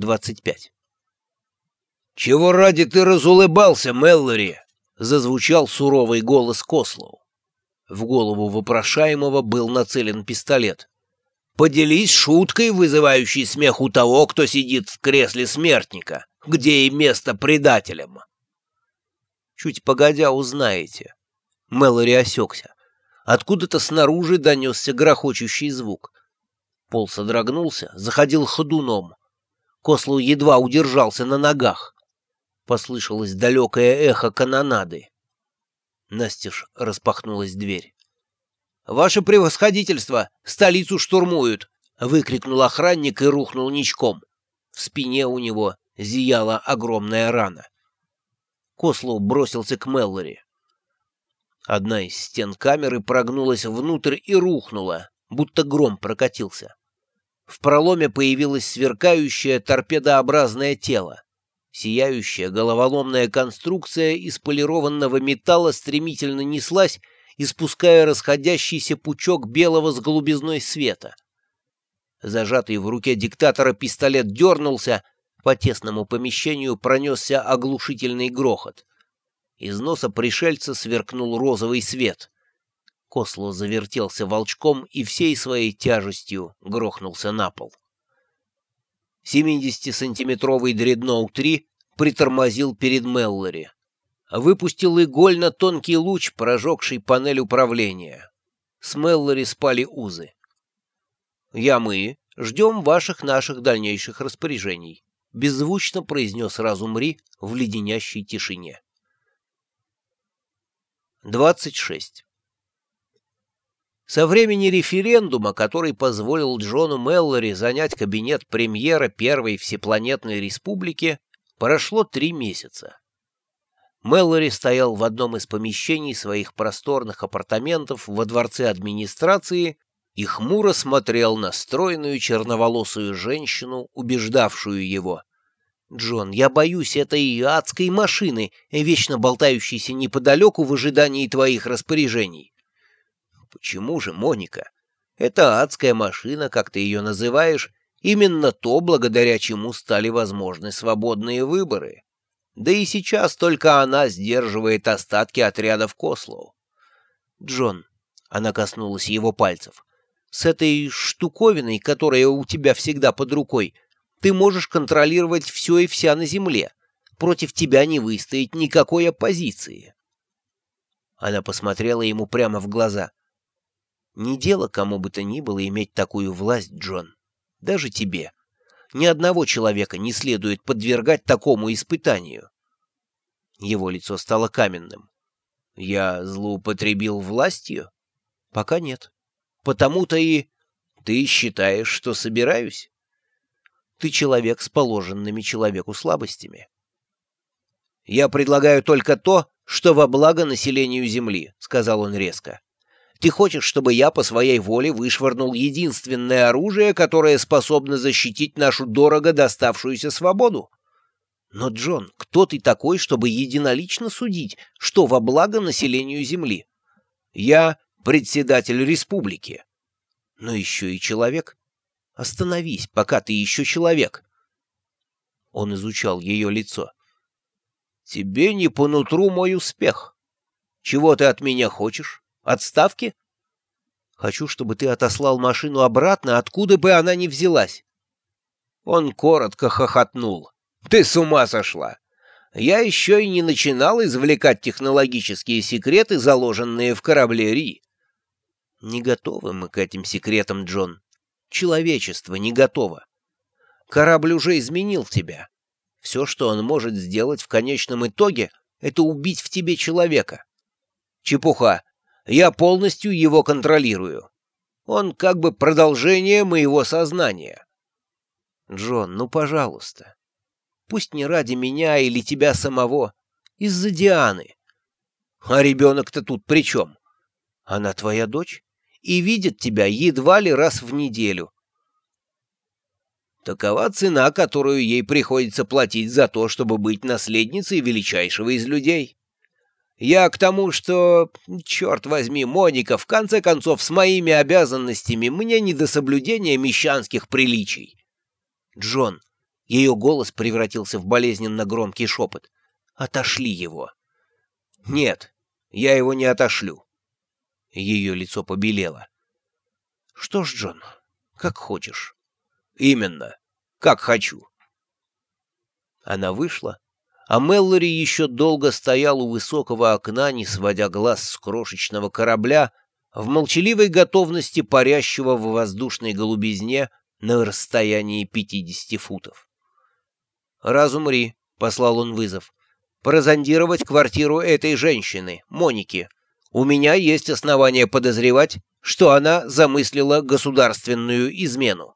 25. «Чего ради ты разулыбался, Меллори?» — зазвучал суровый голос Кослоу. В голову вопрошаемого был нацелен пистолет. «Поделись шуткой, вызывающей смех у того, кто сидит в кресле смертника, где и место предателям». «Чуть погодя узнаете». Мэлори осекся. Откуда-то снаружи донесся грохочущий звук. Пол содрогнулся, заходил ходуном. Кослоу едва удержался на ногах. Послышалось далекое эхо канонады. Настежь распахнулась дверь. «Ваше превосходительство! Столицу штурмуют!» — выкрикнул охранник и рухнул ничком. В спине у него зияла огромная рана. Кослоу бросился к Меллори. Одна из стен камеры прогнулась внутрь и рухнула, будто гром прокатился. В проломе появилось сверкающее торпедообразное тело. Сияющая головоломная конструкция из полированного металла стремительно неслась, испуская расходящийся пучок белого с голубизной света. Зажатый в руке диктатора пистолет дернулся, по тесному помещению пронесся оглушительный грохот. Из носа пришельца сверкнул розовый свет. Косло завертелся волчком и всей своей тяжестью грохнулся на пол. 70-сантиметровый дредноут-3 притормозил перед Меллори. Выпустил игольно тонкий луч, прожегший панель управления. С Меллори спали узы. «Я мы ждем ваших наших дальнейших распоряжений», — беззвучно произнес разум Ри в леденящей тишине. 26. Со времени референдума, который позволил Джону Меллори занять кабинет премьера Первой Всепланетной Республики, прошло три месяца. Меллори стоял в одном из помещений своих просторных апартаментов во дворце администрации и хмуро смотрел на стройную черноволосую женщину, убеждавшую его. «Джон, я боюсь этой адской машины, вечно болтающейся неподалеку в ожидании твоих распоряжений. Почему же, Моника? Эта адская машина, как ты ее называешь, именно то, благодаря чему стали возможны свободные выборы. Да и сейчас только она сдерживает остатки отрядов Кослоу. Джон, она коснулась его пальцев, с этой штуковиной, которая у тебя всегда под рукой, ты можешь контролировать все и вся на земле. Против тебя не выстоять никакой оппозиции. Она посмотрела ему прямо в глаза. Не дело кому бы то ни было иметь такую власть, Джон. Даже тебе. Ни одного человека не следует подвергать такому испытанию. Его лицо стало каменным. Я злоупотребил властью? Пока нет. Потому-то и... Ты считаешь, что собираюсь? Ты человек с положенными человеку слабостями. Я предлагаю только то, что во благо населению Земли, — сказал он резко. Ты хочешь, чтобы я по своей воле вышвырнул единственное оружие, которое способно защитить нашу дорого доставшуюся свободу? Но, Джон, кто ты такой, чтобы единолично судить, что во благо населению Земли? Я председатель республики. Но еще и человек. Остановись, пока ты еще человек. Он изучал ее лицо. Тебе не по нутру мой успех. Чего ты от меня хочешь? Отставки? Хочу, чтобы ты отослал машину обратно, откуда бы она ни взялась. Он коротко хохотнул. Ты с ума сошла! Я еще и не начинал извлекать технологические секреты, заложенные в корабле Ри. Не готовы мы к этим секретам, Джон. Человечество не готово. Корабль уже изменил тебя. Все, что он может сделать в конечном итоге, это убить в тебе человека. Чепуха. Я полностью его контролирую. Он как бы продолжение моего сознания. Джон, ну, пожалуйста. Пусть не ради меня или тебя самого. Из-за Дианы. А ребенок-то тут при чем? Она твоя дочь и видит тебя едва ли раз в неделю. Такова цена, которую ей приходится платить за то, чтобы быть наследницей величайшего из людей. Я к тому, что, черт возьми, Моника, в конце концов, с моими обязанностями мне не до соблюдения мещанских приличий. Джон, Ее голос превратился в болезненно громкий шепот. «Отошли его!» «Нет, я его не отошлю!» Ее лицо побелело. «Что ж, Джон, как хочешь». «Именно, как хочу». Она вышла, а Меллори еще долго стоял у высокого окна, не сводя глаз с крошечного корабля, в молчаливой готовности парящего в воздушной голубизне на расстоянии 50 футов. «Разумри», — послал он вызов, — «прозондировать квартиру этой женщины, Моники. У меня есть основания подозревать, что она замыслила государственную измену».